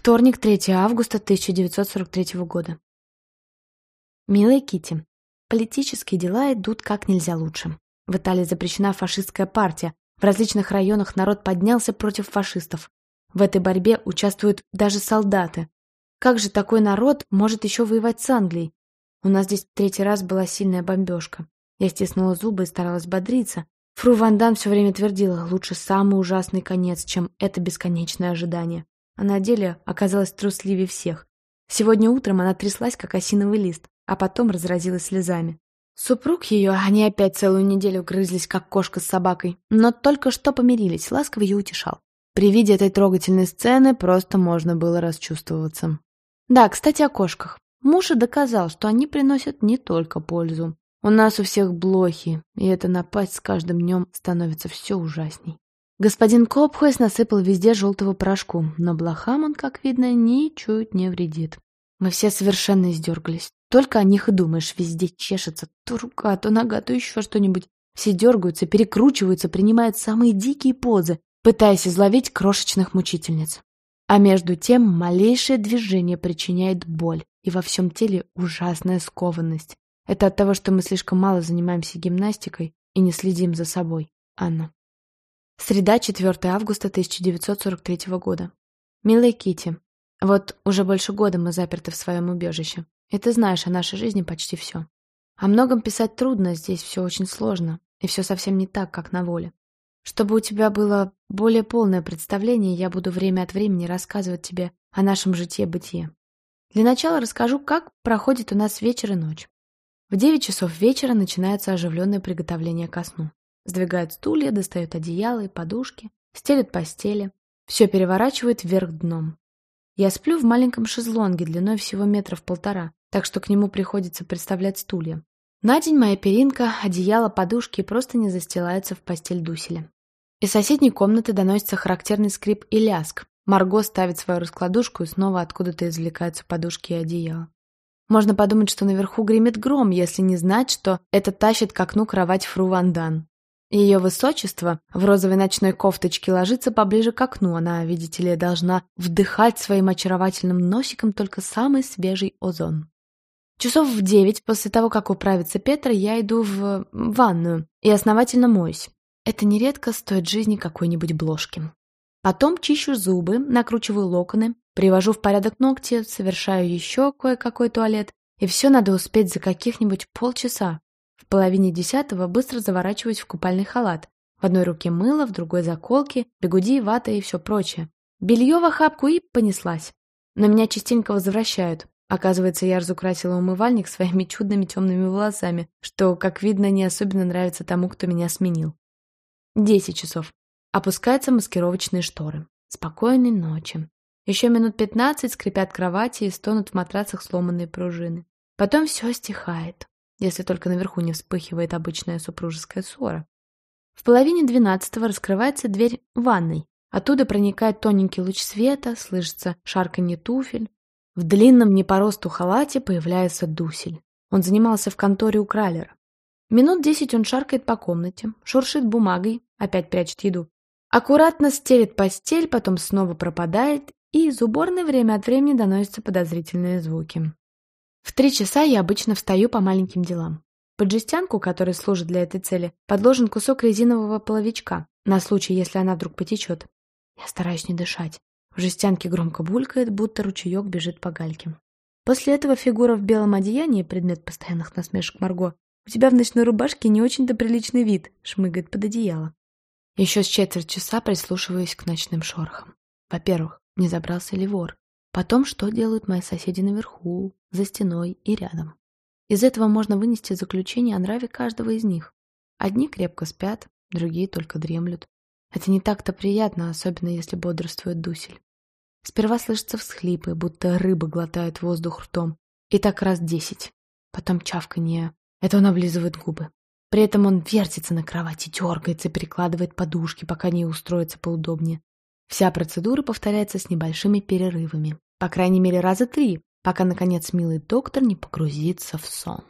Вторник, 3 августа 1943 года. Милая Кити, политические дела идут как нельзя лучше. В Италии запрещена фашистская партия. В различных районах народ поднялся против фашистов. В этой борьбе участвуют даже солдаты. Как же такой народ может еще воевать с Англией? У нас здесь третий раз была сильная бомбежка. Я стиснула зубы и старалась бодриться. Фру Ван Дан все время твердила, лучше самый ужасный конец, чем это бесконечное ожидание. А на деле оказалась трусливее всех. Сегодня утром она тряслась, как осиновый лист, а потом разразилась слезами. Супруг ее, они опять целую неделю грызлись, как кошка с собакой, но только что помирились, ласково ее утешал. При виде этой трогательной сцены просто можно было расчувствоваться. Да, кстати, о кошках. Муж и доказал, что они приносят не только пользу. У нас у всех блохи, и эта напасть с каждым днем становится все ужасней. Господин Копхойс насыпал везде желтого порошку, но блохам он, как видно, ничуть не вредит. Мы все совершенно издергались. Только о них и думаешь, везде чешется. То рука, то нога, то еще что-нибудь. Все дергаются, перекручиваются, принимают самые дикие позы, пытаясь изловить крошечных мучительниц. А между тем малейшее движение причиняет боль, и во всем теле ужасная скованность. Это от того, что мы слишком мало занимаемся гимнастикой и не следим за собой. Анна. Среда, 4 августа 1943 года. Милая Кити, вот уже больше года мы заперты в своем убежище. И ты знаешь о нашей жизни почти все. О многом писать трудно, здесь все очень сложно, и все совсем не так, как на воле. Чтобы у тебя было более полное представление, я буду время от времени рассказывать тебе о нашем житье-бытие. Для начала расскажу, как проходит у нас вечер и ночь. В девять часов вечера начинается оживленное приготовление ко сну. Сдвигают стулья, достают одеяла и подушки, стелят постели. Все переворачивают вверх дном. Я сплю в маленьком шезлонге длиной всего метров полтора, так что к нему приходится представлять стулья. На день моя перинка, одеяло, подушки просто не застилаются в постель Дуселя. Из соседней комнаты доносится характерный скрип и ляск. Марго ставит свою раскладушку, и снова откуда-то извлекаются подушки и одеяло. Можно подумать, что наверху гремит гром, если не знать, что это тащит к окну кровать Фру Вандан. Ее высочество в розовой ночной кофточке ложится поближе к окну. Она, видите ли, должна вдыхать своим очаровательным носиком только самый свежий озон. Часов в девять после того, как управится Петра, я иду в ванную и основательно моюсь. Это нередко стоит жизни какой-нибудь бложки. Потом чищу зубы, накручиваю локоны, привожу в порядок ногти, совершаю еще кое-какой туалет, и все надо успеть за каких-нибудь полчаса. Половине десятого быстро заворачиваюсь в купальный халат. В одной руке мыло, в другой заколки, бегуди, вата и все прочее. Белье в охапку и понеслась. Но меня частенько возвращают. Оказывается, я разукрасила умывальник своими чудными темными волосами, что, как видно, не особенно нравится тому, кто меня сменил. Десять часов. Опускаются маскировочные шторы. Спокойной ночи. Еще минут пятнадцать скрипят кровати и стонут в матрацах сломанные пружины. Потом все стихает, если только наверху не вспыхивает обычная супружеская ссора. В половине двенадцатого раскрывается дверь ванной. Оттуда проникает тоненький луч света, слышится шарканье туфель, в длинном не по росту халате появляется Дусель. Он занимался в конторе у Кралера. Минут десять он шаркает по комнате, шуршит бумагой, опять прячет еду. Аккуратно стелит постель, потом снова пропадает, и из уборной время от времени доносятся подозрительные звуки. В три часа я обычно встаю по маленьким делам. Под жестянку, которая служит для этой цели, подложен кусок резинового половичка, на случай, если она вдруг потечет. Я стараюсь не дышать. В жестянке громко булькает, будто ручеек бежит по гальке. После этого фигура в белом одеянии, предмет постоянных насмешек Марго, «У тебя в ночной рубашке не очень-то приличный вид», — шмыгает под одеяло. Еще с четверть часа прислушиваюсь к ночным шорохам. Во-первых, не забрался ли вор? Потом, что делают мои соседи наверху, за стеной и рядом. Из этого можно вынести заключение о нраве каждого из них. Одни крепко спят, другие только дремлют. Это не так-то приятно, особенно если бодрствует Дусель. Сперва слышатся всхлипы, будто рыба глотает воздух ртом. И так раз десять. Потом чавканье. Это он облизывает губы. При этом он вертится на кровати, дергается, перекладывает подушки, пока не устроится поудобнее. Вся процедура повторяется с небольшими перерывами. По крайней мере, раза три, пока, наконец, милый доктор не погрузится в сон.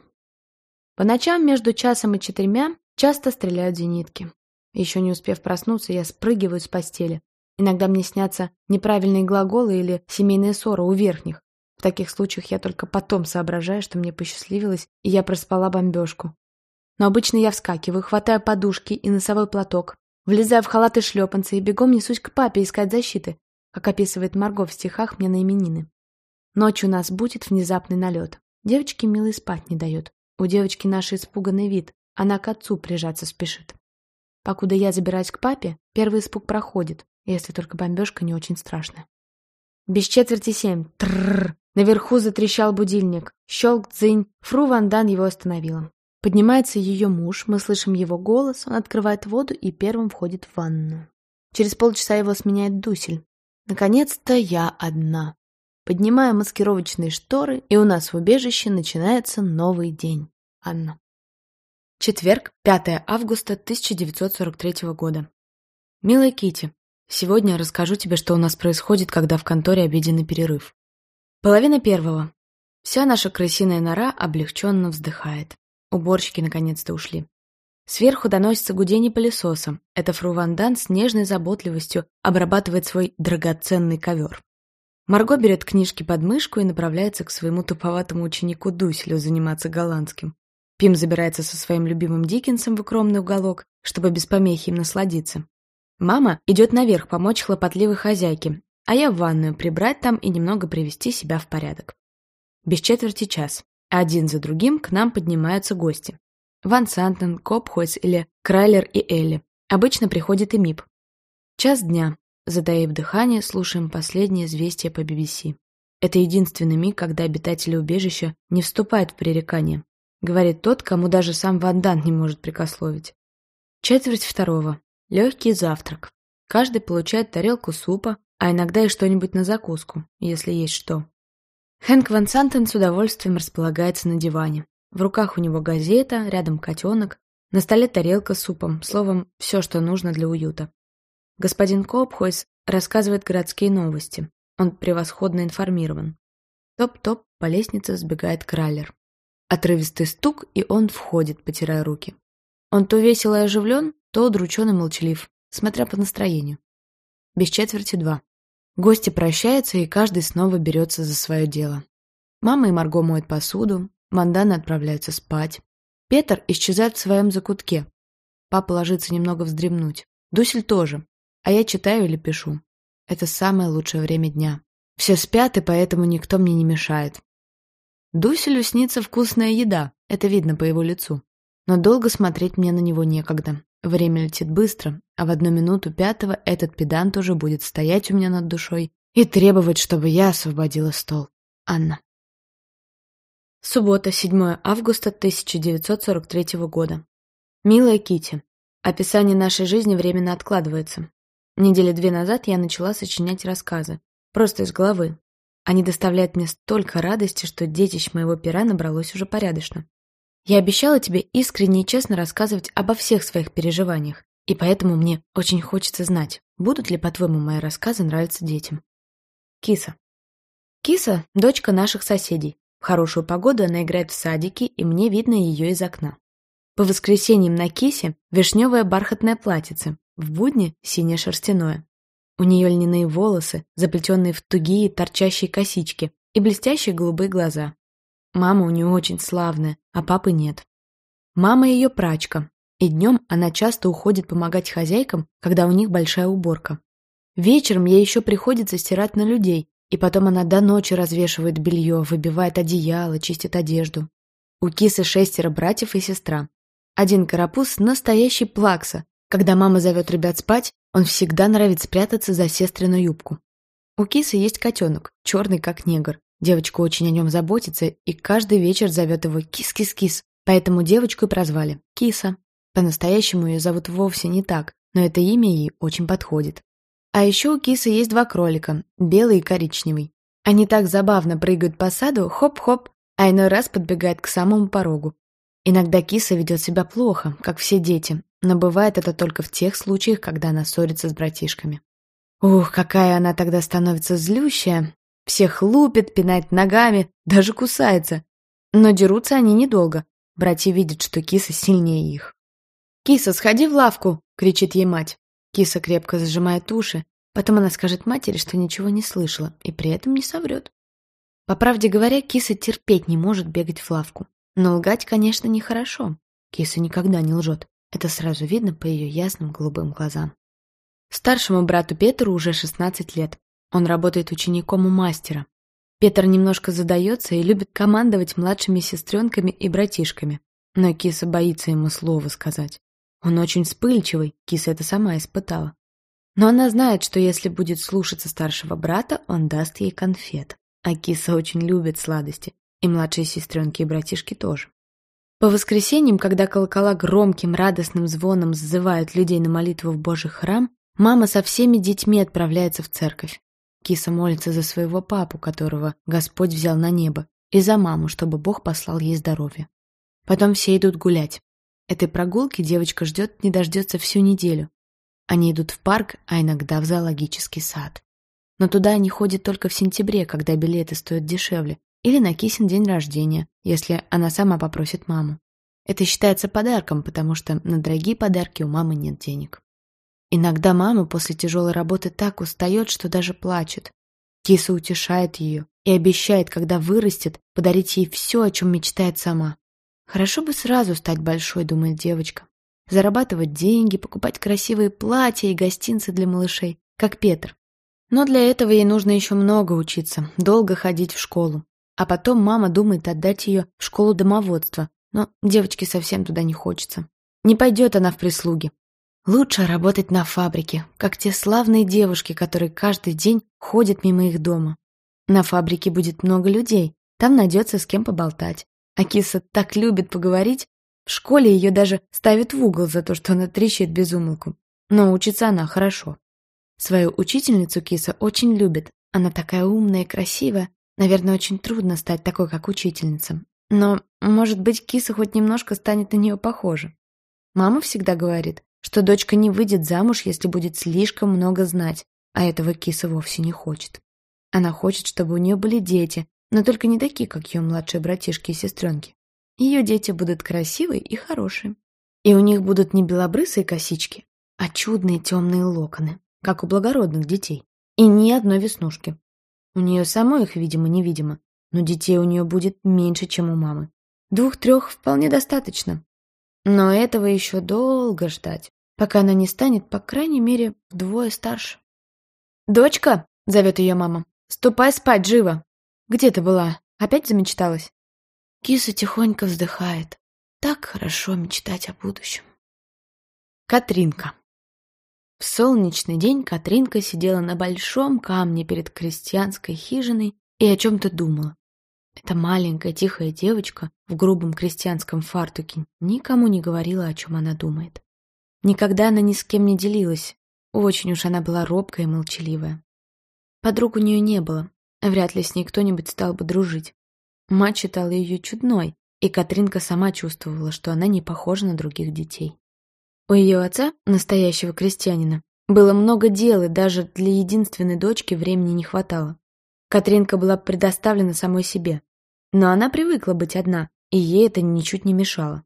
По ночам между часом и четырьмя часто стреляют зенитки. Еще не успев проснуться, я спрыгиваю с постели. Иногда мне снятся неправильные глаголы или семейная ссора у верхних. В таких случаях я только потом соображаю, что мне посчастливилось, и я проспала бомбежку. Но обычно я вскакиваю, хватаю подушки и носовой платок, влезаю в халат и шлепанцы и бегом несусь к папе искать защиты, как описывает Марго в стихах мне на именины. Ночью нас будет внезапный налет. Девочке милый спать не дает. У девочки наш испуганный вид, она к отцу прижаться спешит. Покуда я забираюсь к папе, первый испуг проходит, если только бомбежка не очень страшная. Без четверти семь. Трррр. Наверху затрещал будильник. Щелк, дзынь. Фру Ван Дан его остановила. Поднимается ее муж, мы слышим его голос, он открывает воду и первым входит в ванную. Через полчаса его сменяет Дусель. Наконец-то я одна. Поднимаю маскировочные шторы, и у нас в убежище начинается новый день. Анна. Четверг, 5 августа 1943 года. Милая Кити, сегодня расскажу тебе, что у нас происходит, когда в конторе обеденный перерыв. Половина первого. Вся наша крысиная нора облегченно вздыхает. Уборщики наконец-то ушли. Сверху доносится гудение пылесоса. Это фру Ван Дан с нежной заботливостью обрабатывает свой драгоценный ковер. Марго берет книжки под мышку и направляется к своему туповатому ученику Дуселю заниматься голландским. Пим забирается со своим любимым Диккенсом в укромный уголок, чтобы без помехи им насладиться. Мама идет наверх помочь хлопотливой хозяйке, а я в ванную прибрать там и немного привести себя в порядок. Без четверти час. Один за другим к нам поднимаются гости. Ван Сантен, Копхойс или Крайлер и Элли. Обычно приходит и Мип. Час дня. Затаив дыхание, слушаем последние известия по BBC. Это единственный миг, когда обитатели убежища не вступают в пререкание. Говорит тот, кому даже сам Вандан не может прикословить. Четверть второго. Легкий завтрак. Каждый получает тарелку супа, а иногда и что-нибудь на закуску, если есть что. Хэнк Ван Сантен с удовольствием располагается на диване. В руках у него газета, рядом котенок, на столе тарелка с супом, словом, все, что нужно для уюта. Господин Копхойс рассказывает городские новости. Он превосходно информирован. Топ-топ по лестнице сбегает Краллер. Отрывистый стук, и он входит, потирая руки. Он то весело и оживлен, то удручен и молчалив, смотря по настроению. Без четверти два. Гости прощаются, и каждый снова берется за свое дело. Мама и Марго моют посуду, Мандана отправляются спать. Петр исчезает в своем закутке. Папа ложится немного вздремнуть. Дусель тоже, а я читаю или пишу. Это самое лучшее время дня. Все спят, и поэтому никто мне не мешает. Дуселю снится вкусная еда, это видно по его лицу. Но долго смотреть мне на него некогда. Время летит быстро, а в одну минуту пятого этот педант уже будет стоять у меня над душой и требовать, чтобы я освободила стол. Анна. Суббота, 7 августа 1943 года. Милая Кити, описание нашей жизни временно откладывается. Недели две назад я начала сочинять рассказы. Просто из головы. Они доставляют мне столько радости, что детищ моего пера набралось уже порядочно. Я обещала тебе искренне и честно рассказывать обо всех своих переживаниях, и поэтому мне очень хочется знать, будут ли, по-твоему, мои рассказы нравиться детям. Киса. Киса – дочка наших соседей. В хорошую погоду она играет в садике, и мне видно ее из окна. По воскресеньям на Кисе вишневое бархатное платьице, в будни синее шерстяное. У нее льняные волосы, заплетенные в тугие торчащие косички и блестящие голубые глаза. Мама у нее очень славная, а папы нет. Мама ее прачка, и днем она часто уходит помогать хозяйкам, когда у них большая уборка. Вечером ей еще приходится стирать на людей, и потом она до ночи развешивает белье, выбивает одеяло, чистит одежду. У кисы шестеро братьев и сестра. Один карапуз – настоящий плакса, когда мама зовет ребят спать, он всегда норовит спрятаться за сестрину юбку. У кисы есть котенок, черный как негр. Девочка очень о нем заботится и каждый вечер зовет его «кис-кис-кис», поэтому девочку и прозвали «Киса». По-настоящему ее зовут вовсе не так, но это имя ей очень подходит. А еще у кисы есть два кролика, белый и коричневый. Они так забавно прыгают по саду, хоп-хоп, а иной раз подбегают к самому порогу. Иногда киса ведет себя плохо, как все дети, но бывает это только в тех случаях, когда она ссорится с братишками. Ух, какая она тогда становится злющая. Всех лупит, пинает ногами, даже кусается. Но дерутся они недолго. Братья видят, что киса сильнее их. «Киса, сходи в лавку!» — кричит ей мать. Киса крепко зажимает уши. Потом она скажет матери, что ничего не слышала, и при этом не соврет. По правде говоря, киса терпеть не может бегать в лавку. Но лгать, конечно, нехорошо. Киса никогда не лжет. Это сразу видно по ее ясным голубым глазам. Старшему брату Петру уже 16 лет. Он работает учеником у мастера. Петр немножко задается и любит командовать младшими сестренками и братишками. Но киса боится ему слова сказать. Он очень вспыльчивый, киса это сама испытала. Но она знает, что если будет слушаться старшего брата, он даст ей конфет. А киса очень любит сладости, и младшие сестренки и братишки тоже. По воскресеньям, когда колокола громким радостным звоном сзывают людей на молитву в Божий храм, мама со всеми детьми отправляется в церковь. Киса молится за своего папу, которого Господь взял на небо, и за маму, чтобы Бог послал ей здоровье. Потом все идут гулять. Этой прогулки девочка ждет, не дождется всю неделю. Они идут в парк, а иногда в зоологический сад. Но туда они ходят только в сентябре, когда билеты стоят дешевле, или на Кисин день рождения, если она сама попросит маму. Это считается подарком, потому что на дорогие подарки у мамы нет денег. Иногда мама после тяжелой работы так устает, что даже плачет. Киса утешает ее и обещает, когда вырастет, подарить ей все, о чем мечтает сама. Хорошо бы сразу стать большой, думает девочка зарабатывать деньги, покупать красивые платья и гостинцы для малышей, как Петр. Но для этого ей нужно еще много учиться, долго ходить в школу. А потом мама думает отдать ее в школу домоводства, но девочке совсем туда не хочется. Не пойдет она в прислуги. Лучше работать на фабрике, как те славные девушки, которые каждый день ходят мимо их дома. На фабрике будет много людей, там найдется с кем поболтать. А киса так любит поговорить, в школе ее даже ставят в угол за то, что она трещит без умолку. Но учится она хорошо. Свою учительницу киса очень любит. Она такая умная и красивая. Наверное, очень трудно стать такой, как учительница. Но, может быть, киса хоть немножко станет на нее похожа. Мама всегда говорит, что дочка не выйдет замуж, если будет слишком много знать, а этого киса вовсе не хочет. Она хочет, чтобы у нее были дети, но только не такие, как ее младшие братишки и сестренки. Ее дети будут красивые и хорошие. И у них будут не белобрысые косички, а чудные темные локоны, как у благородных детей. И ни одной веснушки. У нее самой их, видимо-невидимо, но детей у нее будет меньше, чем у мамы. Двух-трех вполне достаточно. Но этого еще долго ждать, пока она не станет, по крайней мере, вдвое старше. «Дочка!» — зовет ее мама. «Ступай спать, живо!» «Где ты была? Опять замечталась?» Киса тихонько вздыхает. Так хорошо мечтать о будущем. Катринка. В солнечный день Катринка сидела на большом камне перед крестьянской хижиной и о чем-то думала. Эта маленькая тихая девочка в грубом крестьянском фартуке никому не говорила, о чем она думает. Никогда она ни с кем не делилась. Очень уж она была робкая и молчаливая. Подруг у нее не было, вряд ли с ней кто-нибудь стал бы дружить. Мать считала ее чудной, и Катринка сама чувствовала, что она не похожа на других детей. У ее отца, настоящего крестьянина, было много дел, и даже для единственной дочки времени не хватало. Катринка была предоставлена самой себе. Но она привыкла быть одна, и ей это ничуть не мешало.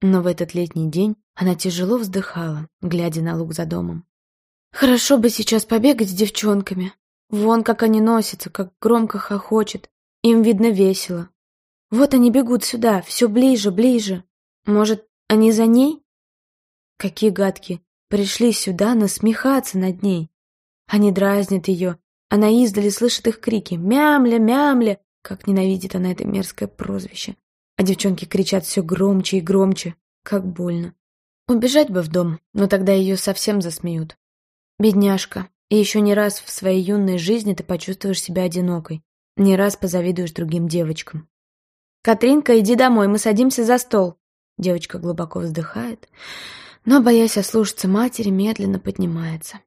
Но в этот летний день она тяжело вздыхала, глядя на луг за домом. «Хорошо бы сейчас побегать с девчонками. Вон как они носятся, как громко хохочет. Им, видно, весело. Вот они бегут сюда, все ближе, ближе. Может, они за ней? Какие гадкие. Пришли сюда насмехаться над ней. Они дразнят ее. Она издали слышит их крики. «Мямля, мямля!» Как ненавидит она это мерзкое прозвище. А девчонки кричат все громче и громче. Как больно. Убежать бы в дом, но тогда ее совсем засмеют. Бедняжка. И еще не раз в своей юной жизни ты почувствуешь себя одинокой. Не раз позавидуешь другим девочкам. «Катринка, иди домой, мы садимся за стол». Девочка глубоко вздыхает, но, боясь ослушаться матери, медленно поднимается.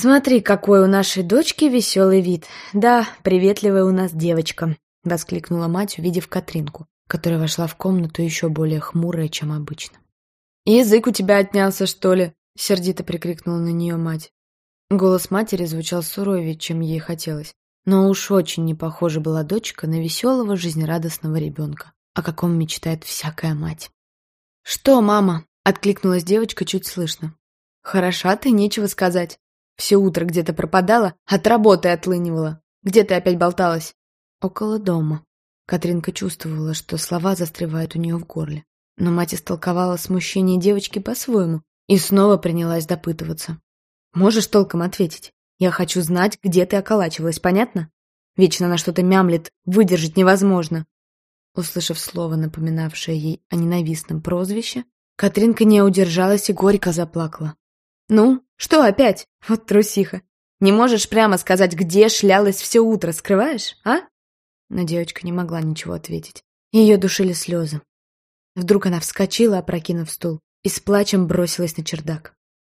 «Смотри, какой у нашей дочки веселый вид. Да, приветливая у нас девочка», — воскликнула мать, увидев Катринку, которая вошла в комнату еще более хмурая, чем обычно. «Язык у тебя отнялся, что ли?» — сердито прикрикнула на нее мать. Голос матери звучал суровее, чем ей хотелось. Но уж очень не похожа была дочка на веселого, жизнерадостного ребенка, о каком мечтает всякая мать. «Что, мама?» — откликнулась девочка чуть слышно. «Хороша ты, нечего сказать. Все утро где-то пропадала, от работы отлынивала. Где ты опять болталась?» «Около дома». Катринка чувствовала, что слова застревают у нее в горле. Но мать истолковала смущение девочки по-своему и снова принялась допытываться. «Можешь толком ответить? Я хочу знать, где ты околачивалась, понятно? Вечно она что-то мямлет, выдержать невозможно». Услышав слово, напоминавшее ей о ненавистном прозвище, Катринка не удержалась и горько заплакала. «Ну, что опять? Вот трусиха. Не можешь прямо сказать, где шлялась все утро, скрываешь, а?» Но девочка не могла ничего ответить. Ее душили слезы. Вдруг она вскочила, опрокинув стул, и с плачем бросилась на чердак.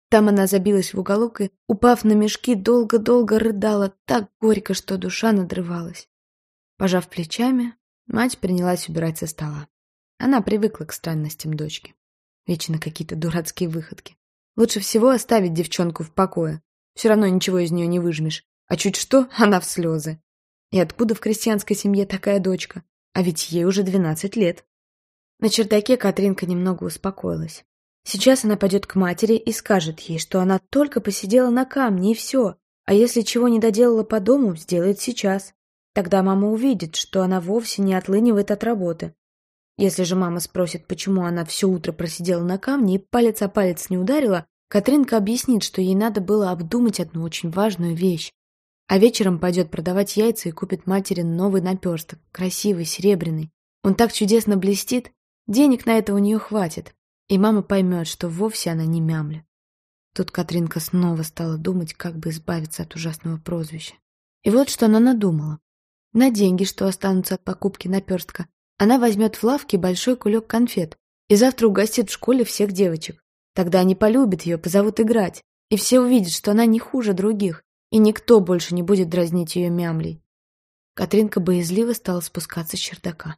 Там она забилась в уголок и, упав на мешки, долго-долго рыдала так горько, что душа надрывалась. Пожав плечами, мать принялась убирать со стола. Она привыкла к странностям дочки. Вечно какие-то дурацкие выходки. Лучше всего оставить девчонку в покое. Все равно ничего из нее не выжмешь. А чуть что, она в слезы. И откуда в крестьянской семье такая дочка? А ведь ей уже двенадцать лет. На чердаке Катринка немного успокоилась. Сейчас она пойдет к матери и скажет ей, что она только посидела на камне и все. А если чего не доделала по дому, сделает сейчас. Тогда мама увидит, что она вовсе не отлынивает от работы. Если же мама спросит, почему она все утро просидела на камне и палец о палец не ударила, Катринка объяснит, что ей надо было обдумать одну очень важную вещь. А вечером пойдет продавать яйца и купит матери новый наперсток, красивый, серебряный. Он так чудесно блестит, денег на это у нее хватит. И мама поймет, что вовсе она не мямля. Тут Катринка снова стала думать, как бы избавиться от ужасного прозвища. И вот что она надумала. На деньги, что останутся от покупки наперстка, она возьмет в лавке большой кулек конфет и завтра угостит в школе всех девочек. Тогда они полюбят ее, позовут играть, и все увидят, что она не хуже других, и никто больше не будет дразнить ее мямлей. Катринка боязливо стала спускаться с чердака.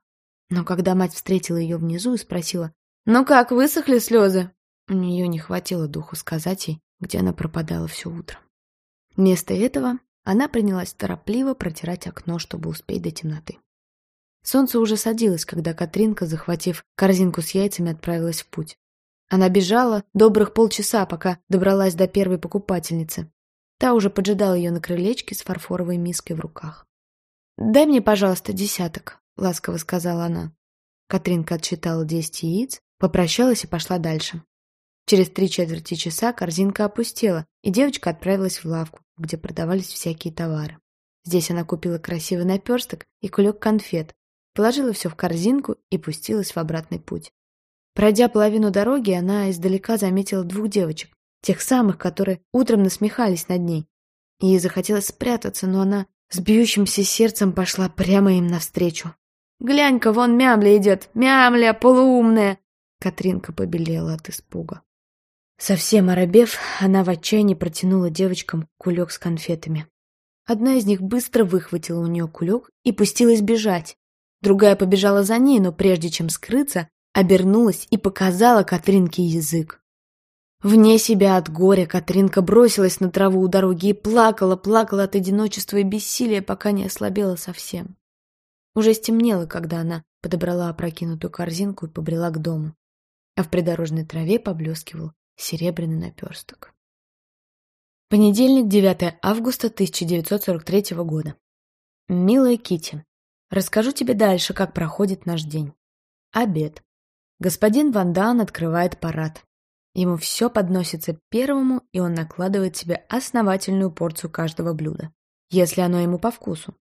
Но когда мать встретила ее внизу и спросила, «Ну как, высохли слезы?» У нее не хватило духу сказать ей, где она пропадала все утро. Вместо этого она принялась торопливо протирать окно, чтобы успеть до темноты. Солнце уже садилось, когда Катринка, захватив корзинку с яйцами, отправилась в путь. Она бежала добрых полчаса, пока добралась до первой покупательницы. Та уже поджидала ее на крылечке с фарфоровой миской в руках. «Дай мне, пожалуйста, десяток», — ласково сказала она. Катринка отсчитала десять яиц, попрощалась и пошла дальше. Через три четверти часа корзинка опустела, и девочка отправилась в лавку, где продавались всякие товары. Здесь она купила красивый наперсток и кулек конфет, положила все в корзинку и пустилась в обратный путь. Пройдя половину дороги, она издалека заметила двух девочек, тех самых, которые утром насмехались над ней. Ей захотелось спрятаться, но она с бьющимся сердцем пошла прямо им навстречу. «Глянь-ка, вон мямля идет! Мямля, полуумная!» Катринка побелела от испуга. Совсем оробев, она в отчаянии протянула девочкам кулек с конфетами. Одна из них быстро выхватила у нее кулек и пустилась бежать. Другая побежала за ней, но прежде чем скрыться, обернулась и показала Катринке язык. Вне себя от горя Катринка бросилась на траву у дороги и плакала, плакала от одиночества и бессилия, пока не ослабела совсем. Уже стемнело, когда она подобрала опрокинутую корзинку и побрела к дому, а в придорожной траве поблескивал серебряный наперсток. Понедельник, 9 августа 1943 года. Милая Кити, Расскажу тебе дальше, как проходит наш день. Обед. Господин Ван Дан открывает парад. Ему все подносится первому, и он накладывает себе основательную порцию каждого блюда, если оно ему по вкусу.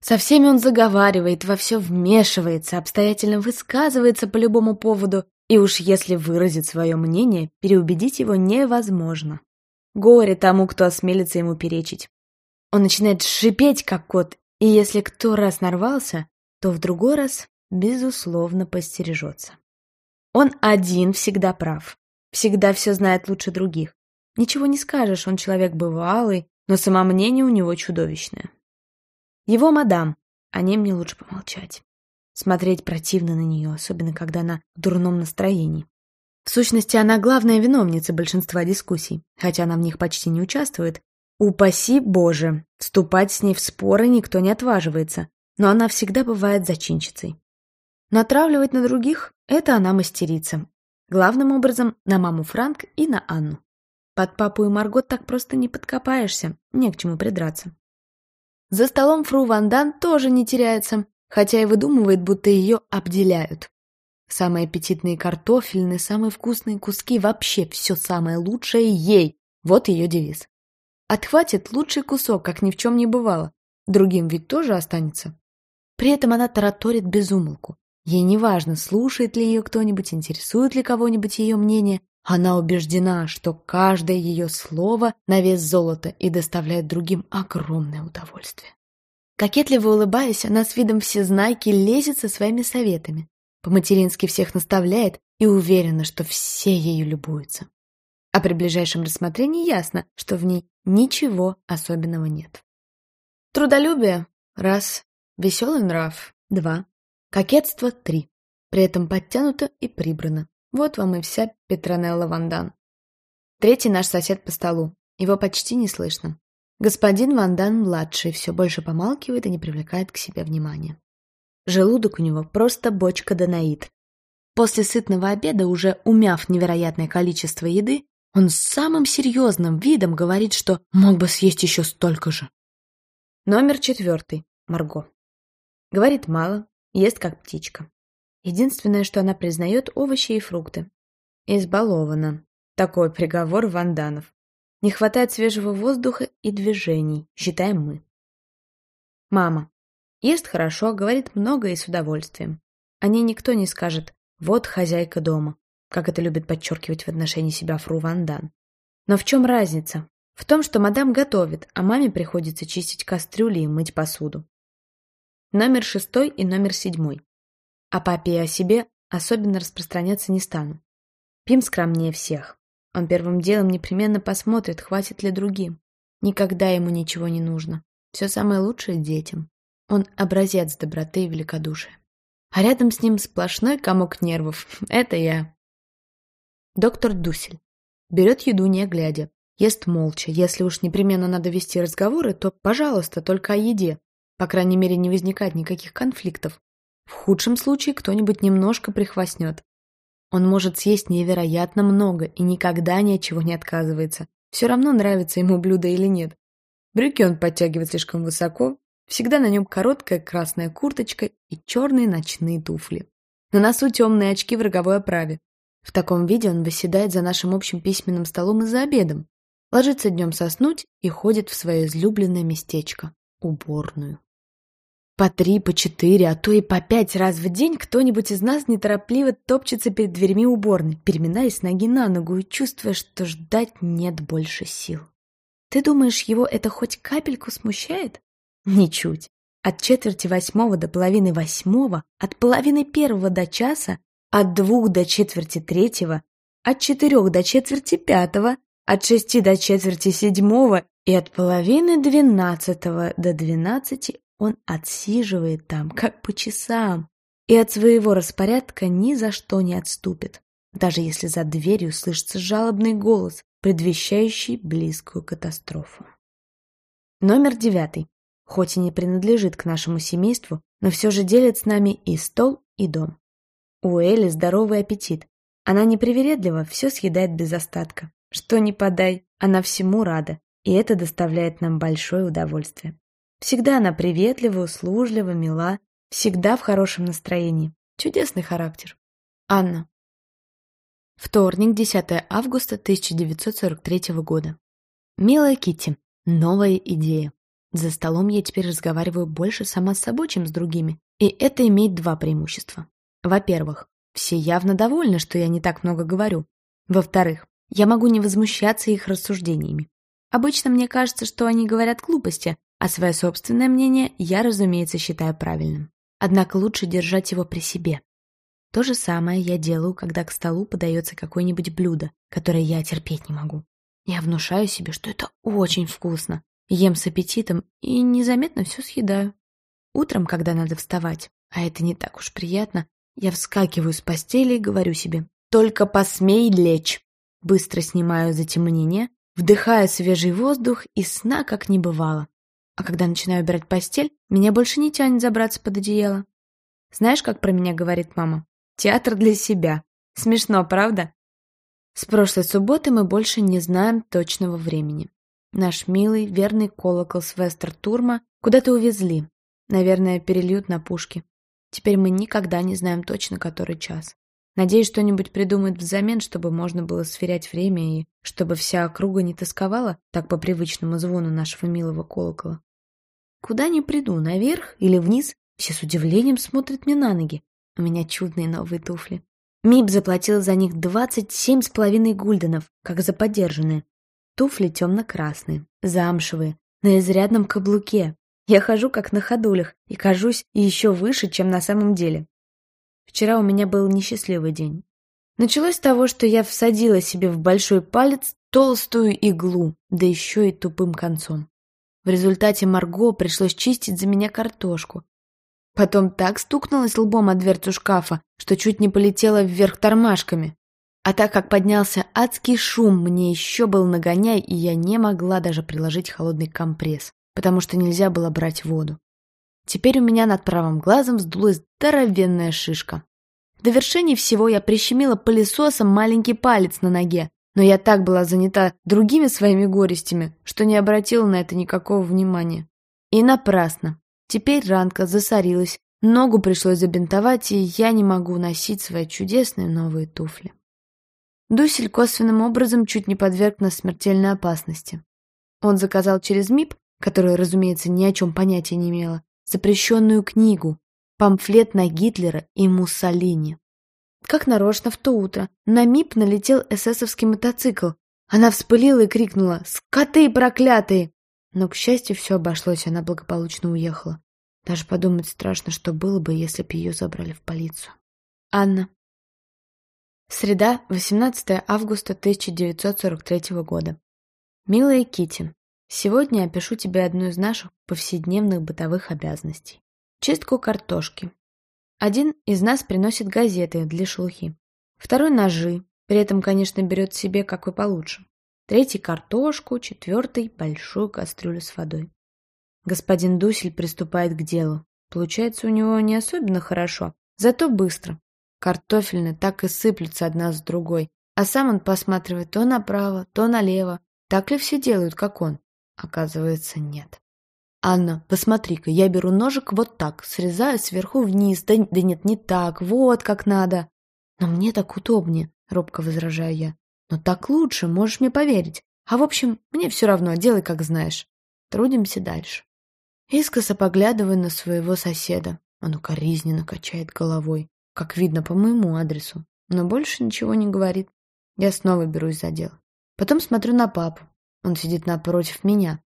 Со всеми он заговаривает, во все вмешивается, обстоятельно высказывается по любому поводу, и уж если выразит свое мнение, переубедить его невозможно. Горе тому, кто осмелится ему перечить. Он начинает шипеть, как кот, и если кто раз нарвался, то в другой раз, безусловно, постережется. Он один всегда прав, всегда все знает лучше других. Ничего не скажешь, он человек бывалый, но самомнение у него чудовищное. Его мадам, о ней мне лучше помолчать. Смотреть противно на нее, особенно когда она в дурном настроении. В сущности, она главная виновница большинства дискуссий, хотя она в них почти не участвует, Упаси Боже, вступать с ней в споры никто не отваживается, но она всегда бывает зачинщицей. Натравливать на других – это она мастерица. Главным образом на маму Франк и на Анну. Под папу и Марго так просто не подкопаешься, не к чему придраться. За столом фру Вандан тоже не теряется, хотя и выдумывает, будто ее обделяют. Самые аппетитные картофельные, самые вкусные куски, вообще все самое лучшее ей. Вот ее девиз. Отхватит лучший кусок, как ни в чем не бывало. Другим ведь тоже останется. При этом она тараторит безумолку. Ей не важно, слушает ли ее кто-нибудь, интересует ли кого-нибудь ее мнение. Она убеждена, что каждое ее слово на вес золота и доставляет другим огромное удовольствие. Кокетливо улыбаясь, она с видом всезнайки лезет со своими советами. По-матерински всех наставляет и уверена, что все ею любуются. А при ближайшем рассмотрении ясно, что в ней ничего особенного нет. Трудолюбие – раз. Веселый нрав – два. Кокетство – три. При этом подтянуто и прибрано. Вот вам и вся Петронелла Вандан. Третий наш сосед по столу. Его почти не слышно. Господин Вандан-младший все больше помалкивает и не привлекает к себе внимания. Желудок у него просто бочка Данаид. После сытного обеда, уже умяв невероятное количество еды, он с самым серьезным видом говорит, что мог бы съесть еще столько же. Номер четвертый. Марго. Говорит мало, ест как птичка. Единственное, что она признает, овощи и фрукты. Избалована. Такой приговор Ванданов. Не хватает свежего воздуха и движений, считаем мы. Мама. Ест хорошо, говорит много и с удовольствием. О ней никто не скажет «вот хозяйка дома», как это любит подчеркивать в отношении себя Фру Ван Дан. Но в чем разница? В том, что мадам готовит, а маме приходится чистить кастрюли и мыть посуду. Номер шестой и номер седьмой. О папе и о себе особенно распространяться не стану. Пим скромнее всех. Он первым делом непременно посмотрит, хватит ли другим. Никогда ему ничего не нужно. Все самое лучшее детям. Он образец доброты и великодушия. А рядом с ним сплошной комок нервов. Это я. Доктор Дусель. Берет еду не глядя. Ест молча. Если уж непременно надо вести разговоры, то, пожалуйста, только о еде. По крайней мере, не возникает никаких конфликтов. В худшем случае кто-нибудь немножко прихвастнет. Он может съесть невероятно много и никогда ни от чего не отказывается. Все равно, нравится ему блюдо или нет. Брюки он подтягивает слишком высоко, Всегда на нем короткая красная курточка и черные ночные туфли. На носу темные очки в роговой оправе. В таком виде он выседает за нашим общим письменным столом и за обедом, ложится днем соснуть и ходит в свое излюбленное местечко – уборную. По три, по четыре, а то и по пять раз в день кто-нибудь из нас неторопливо топчется перед дверьми уборной, переминаясь ноги на ногу и чувствуя, что ждать нет больше сил. Ты думаешь, его это хоть капельку смущает? Ничуть. От четверти восьмого до половины восьмого, от половины первого до часа, от двух до четверти третьего, от четырех до четверти пятого, от шести до четверти седьмого и от половины двенадцатого до двенадцати он отсиживает там, как по часам, и от своего распорядка ни за что не отступит, даже если за дверью слышится жалобный голос, предвещающий близкую катастрофу. Номер девятый хоть и не принадлежит к нашему семейству, но все же делит с нами и стол, и дом. У Эли здоровый аппетит. Она непривередлива, все съедает без остатка. Что ни подай, она всему рада, и это доставляет нам большое удовольствие. Всегда она приветлива, услужлива, мила, всегда в хорошем настроении. Чудесный характер. Анна. Вторник, 10 августа 1943 года. Милая Китти, новая идея. За столом я теперь разговариваю больше сама с собой, чем с другими. И это имеет два преимущества. Во-первых, все явно довольны, что я не так много говорю. Во-вторых, я могу не возмущаться их рассуждениями. Обычно мне кажется, что они говорят глупости, а свое собственное мнение я, разумеется, считаю правильным. Однако лучше держать его при себе. То же самое я делаю, когда к столу подается какое-нибудь блюдо, которое я терпеть не могу. Я внушаю себе, что это очень вкусно, Ем с аппетитом и незаметно все съедаю. Утром, когда надо вставать, а это не так уж приятно, я вскакиваю с постели и говорю себе «Только посмей лечь!» Быстро снимаю затемнение, вдыхаю свежий воздух и сна как не бывало. А когда начинаю убирать постель, меня больше не тянет забраться под одеяло. Знаешь, как про меня говорит мама? Театр для себя. Смешно, правда? С прошлой субботы мы больше не знаем точного времени. Наш милый, верный колокол с Вестер-Турма куда-то увезли. Наверное, перельют на пушки. Теперь мы никогда не знаем точно, который час. Надеюсь, что-нибудь придумают взамен, чтобы можно было сверять время и чтобы вся округа не тосковала так по привычному звону нашего милого колокола. Куда ни приду, наверх или вниз, все с удивлением смотрят мне на ноги. У меня чудные новые туфли. Мип заплатил за них двадцать семь с половиной гульденов, как за подержанные. Туфли темно-красные, замшевые, на изрядном каблуке, я хожу как на ходулях и кажусь еще выше, чем на самом деле. Вчера у меня был несчастливый день. Началось с того, что я всадила себе в большой палец толстую иглу, да еще и тупым концом. В результате Марго пришлось чистить за меня картошку. Потом так стукнулась лбом о дверцу шкафа, что чуть не полетела вверх тормашками. А так как поднялся адский шум, мне еще был нагоняй, и я не могла даже приложить холодный компресс потому что нельзя было брать воду. Теперь у меня над правым глазом сдулась здоровенная шишка. В довершении всего я прищемила пылесосом маленький палец на ноге, но я так была занята другими своими горестями, что не обратила на это никакого внимания. И напрасно. Теперь ранка засорилась, ногу пришлось забинтовать, и я не могу носить свои чудесные новые туфли. Дусель косвенным образом чуть не подверг нас смертельной опасности. Он заказал через МИП которая, разумеется, ни о чем понятия не имела, запрещенную книгу, памфлет на Гитлера и Муссолини. Как нарочно в то утро на МИП налетел эсэсовский мотоцикл. Она вспылила и крикнула «Скоты проклятые!» Но, к счастью, все обошлось, она благополучно уехала. Даже подумать страшно, что было бы, если бы ее забрали в полицию. Анна. Среда, 18 августа 1943 года. Милая Кити, Сегодня опишу тебе одну из наших повседневных бытовых обязанностей. Чистку картошки. Один из нас приносит газеты для шелухи. Второй – ножи, при этом, конечно, берет себе какой получше. Третий – картошку, четвертый – большую кастрюлю с водой. Господин Дусель приступает к делу. Получается у него не особенно хорошо, зато быстро. Картофельные так и сыплются одна с другой, а сам он посматривает то направо, то налево. Так ли все делают, как он? Оказывается, нет. «Анна, посмотри-ка, я беру ножик вот так, срезаю сверху вниз. Да, да нет, не так, вот как надо». «Но мне так удобнее», — робко возражаю я. «Но так лучше, можешь мне поверить. А в общем, мне все равно, делай как знаешь. Трудимся дальше». Искоса поглядываю на своего соседа. Он укоризненно качает головой, как видно по моему адресу, но больше ничего не говорит. Я снова берусь за дело. Потом смотрю на папу. Он сидит напротив меня.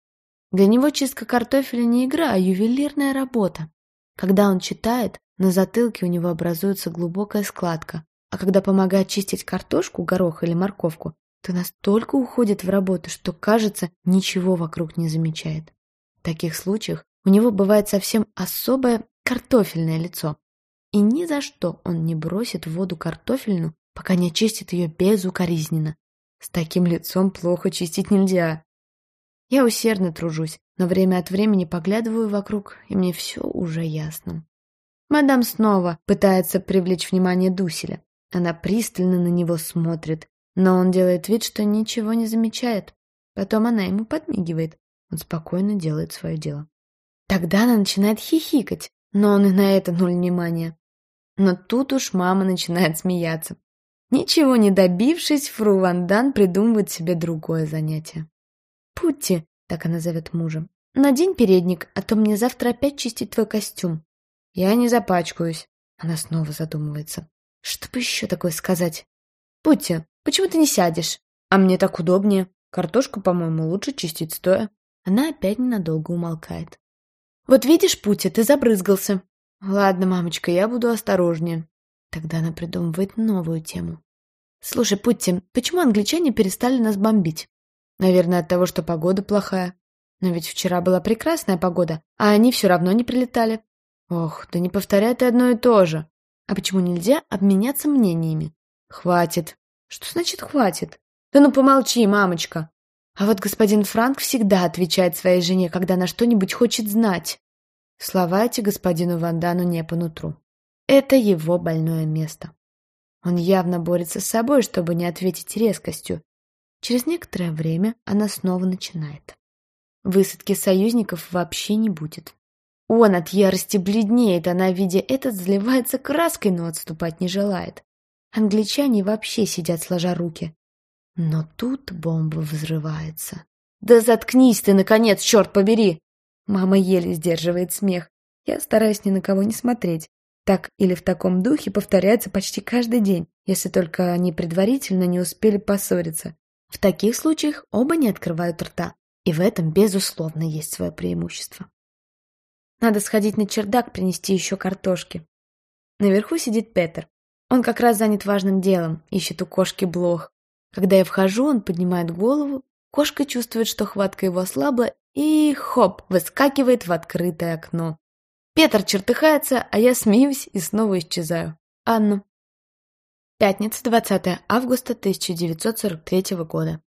Для него чистка картофеля не игра, а ювелирная работа. Когда он читает, на затылке у него образуется глубокая складка, а когда помогает чистить картошку, горох или морковку, то настолько уходит в работу, что, кажется, ничего вокруг не замечает. В таких случаях у него бывает совсем особое картофельное лицо. И ни за что он не бросит в воду картофельную, пока не очистит ее безукоризненно, с таким лицом плохо чистить нельзя. Я усердно тружусь, но время от времени поглядываю вокруг, и мне все уже ясно. Мадам снова пытается привлечь внимание Дуселя. Она пристально на него смотрит, но он делает вид, что ничего не замечает. Потом она ему подмигивает. Он спокойно делает свое дело. Тогда она начинает хихикать, но он и на это нуль внимания. Но тут уж мама начинает смеяться. Ничего не добившись, фру Вандан придумывает себе другое занятие. «Путти», — так она зовет мужа, — «надень передник, а то мне завтра опять чистить твой костюм». «Я не запачкаюсь», — она снова задумывается. «Что бы еще такое сказать?» «Путти, почему ты не сядешь? А мне так удобнее. Картошку, по-моему, лучше чистить стоя». Она опять ненадолго умолкает. «Вот видишь, Путя, ты забрызгался». «Ладно, мамочка, я буду осторожнее. Тогда она придумывает новую тему. «Слушай, Путти, почему англичане перестали нас бомбить?» «Наверное, от того, что погода плохая. Но ведь вчера была прекрасная погода, а они все равно не прилетали». «Ох, да не повторяй ты одно и то же. А почему нельзя обменяться мнениями?» «Хватит». «Что значит «хватит»?» «Да ну помолчи, мамочка». А вот господин Франк всегда отвечает своей жене, когда она что-нибудь хочет знать. Слова эти господину Вандану не по нутру. Это его больное место. Он явно борется с собой, чтобы не ответить резкостью. Через некоторое время она снова начинает. Высадки союзников вообще не будет. Он от ярости бледнеет, она, видя это, заливается краской, но отступать не желает. Англичане вообще сидят сложа руки. Но тут бомба взрывается. «Да заткнись ты, наконец, черт побери!» Мама еле сдерживает смех. Я стараюсь ни на кого не смотреть. Так или в таком духе повторяется почти каждый день, если только они предварительно не успели поссориться. В таких случаях оба не открывают рта. И в этом, безусловно, есть свое преимущество. Надо сходить на чердак, принести еще картошки. Наверху сидит Петер. Он как раз занят важным делом, ищет у кошки блох. Когда я вхожу, он поднимает голову, кошка чувствует, что хватка его ослабла, и хоп, выскакивает в открытое окно. Петр чертыхается, а я смеюсь и снова исчезаю. Анна. Пятница, 20 августа 1943 года.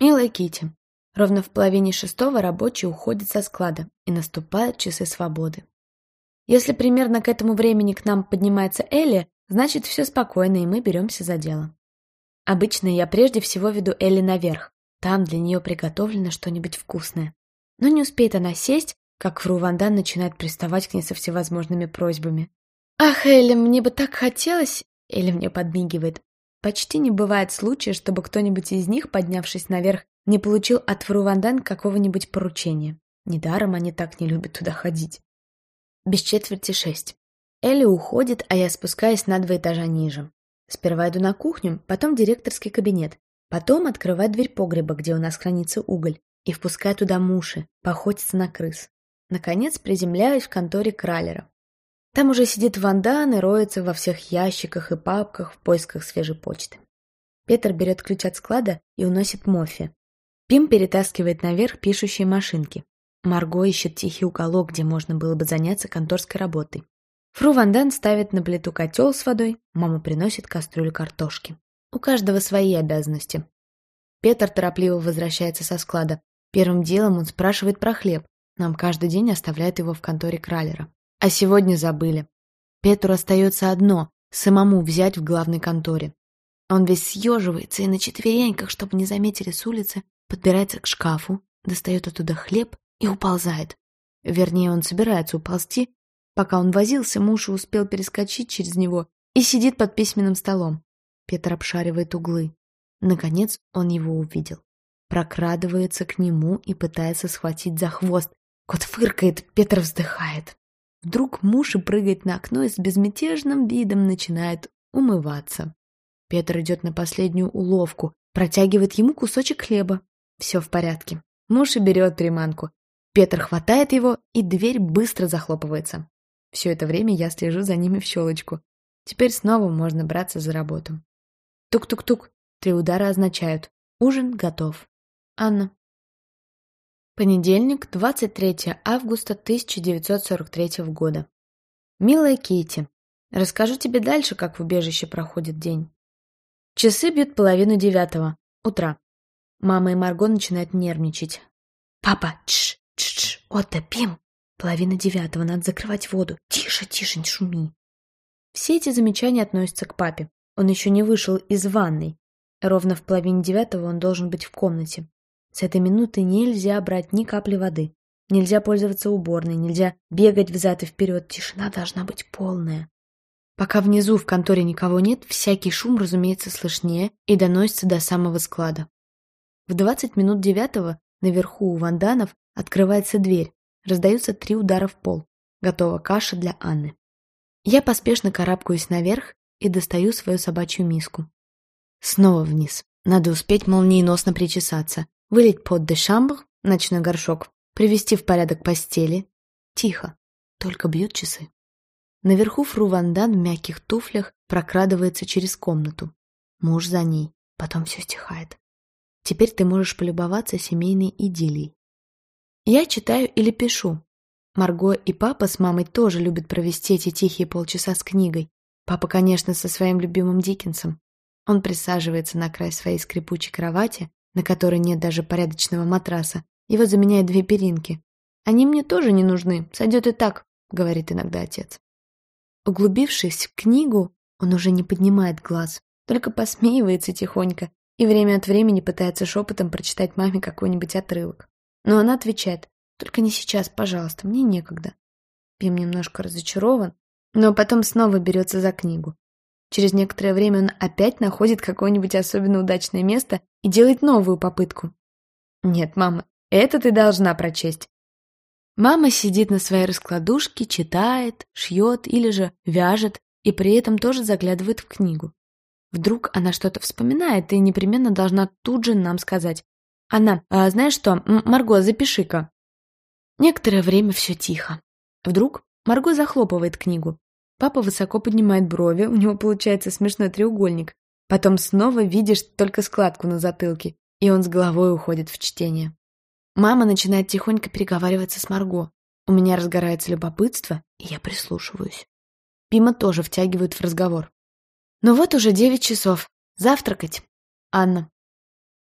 Милая Кити, ровно в половине шестого рабочий уходит со склада, и наступают часы свободы. Если примерно к этому времени к нам поднимается Элли, Значит, все спокойно, и мы беремся за дело. Обычно я прежде всего веду Элли наверх. Там для нее приготовлено что-нибудь вкусное. Но не успеет она сесть, как Фру Вандан начинает приставать к ней со всевозможными просьбами. «Ах, Элли, мне бы так хотелось...» Элли мне подмигивает. Почти не бывает случая, чтобы кто-нибудь из них, поднявшись наверх, не получил от Фру Вандан какого-нибудь поручения. Недаром они так не любят туда ходить. Без четверти шесть. Элли уходит, а я спускаюсь на два этажа ниже. Сперва иду на кухню, потом в директорский кабинет, потом открываю дверь погреба, где у нас хранится уголь, и впускаю туда муши, поохотиться на крыс. Наконец приземляюсь в конторе Кралера. Там уже сидит Вандан и роется во всех ящиках и папках в поисках свежей почты. Петр берет ключ от склада и уносит Моффи. Пим перетаскивает наверх пишущие машинки. Марго ищет тихий уголок, где можно было бы заняться конторской работой. Фру Вандан ставит на плиту котел с водой, мама приносит кастрюлю картошки. У каждого свои обязанности. Петр торопливо возвращается со склада. Первым делом он спрашивает про хлеб. Нам каждый день оставляют его в конторе Кралера. А сегодня забыли. Петру остается одно — самому взять в главной конторе. Он весь съеживается и на четвереньках, чтобы не заметили с улицы, подбирается к шкафу, достает оттуда хлеб и уползает. Вернее, он собирается уползти, Пока он возился, муж успел перескочить через него и сидит под письменным столом. Петр обшаривает углы. Наконец он его увидел. Прокрадывается к нему и пытается схватить за хвост. Кот фыркает, Петр вздыхает. Вдруг муж и прыгает на окно и с безмятежным видом начинает умываться. Петр идет на последнюю уловку, протягивает ему кусочек хлеба. Все в порядке. Муж и берет приманку. Петр хватает его, и дверь быстро захлопывается. Все это время я слежу за ними в щелочку. Теперь снова можно браться за работу. Тук-тук-тук. Три удара означают. Ужин готов. Анна. Понедельник, 23 августа 1943 года. Милая Кити, расскажу тебе дальше, как в убежище проходит день. Часы бьют половину девятого. Утра. Мама и Марго начинают нервничать. «Папа, тш, тш, тш, отопим!» Половина девятого, надо закрывать воду. Тише, тише, не шуми. Все эти замечания относятся к папе. Он еще не вышел из ванной. Ровно в половине девятого он должен быть в комнате. С этой минуты нельзя брать ни капли воды. Нельзя пользоваться уборной, нельзя бегать взад и вперед. Тишина должна быть полная. Пока внизу в конторе никого нет, всякий шум, разумеется, слышнее и доносится до самого склада. В двадцать минут девятого наверху у ванданов открывается дверь, Раздаются три удара в пол. Готова каша для Анны. Я поспешно карабкаюсь наверх и достаю свою собачью миску. Снова вниз. Надо успеть молниеносно причесаться. Вылить под де шамбр, ночной горшок, привести в порядок постели. Тихо. Только бьют часы. Наверху Фру Вандан в мягких туфлях прокрадывается через комнату. Муж за ней. Потом все стихает. Теперь ты можешь полюбоваться семейной идиллией. Я читаю или пишу. Марго и папа с мамой тоже любят провести эти тихие полчаса с книгой. Папа, конечно, со своим любимым Диккенсом. Он присаживается на край своей скрипучей кровати, на которой нет даже порядочного матраса. Его заменяют две перинки. «Они мне тоже не нужны, сойдет и так», — говорит иногда отец. Углубившись в книгу, Он уже не поднимает глаз, только посмеивается тихонько и время от времени пытается шепотом прочитать маме какой-нибудь отрывок. Но она отвечает, только не сейчас, пожалуйста, мне некогда. Пим немножко разочарован, но потом снова берется за книгу. Через некоторое время он опять находит какое-нибудь особенно удачное место и делает новую попытку. «Нет, мама, это ты должна прочесть». Мама сидит на своей раскладушке, читает, шьет или же вяжет, и при этом тоже заглядывает в книгу. Вдруг она что-то вспоминает и непременно должна тут же нам сказать. «Она, а знаешь что, Марго, запиши-ка». Некоторое время все тихо. Вдруг Марго захлопывает книгу. Папа высоко поднимает брови, у него получается смешной треугольник. Потом снова видишь только складку на затылке, и он с головой уходит в чтение. Мама начинает тихонько переговариваться с Марго. У меня разгорается любопытство, и я прислушиваюсь. Пима тоже втягивают в разговор. Ну вот уже девять часов. Завтракать. Анна.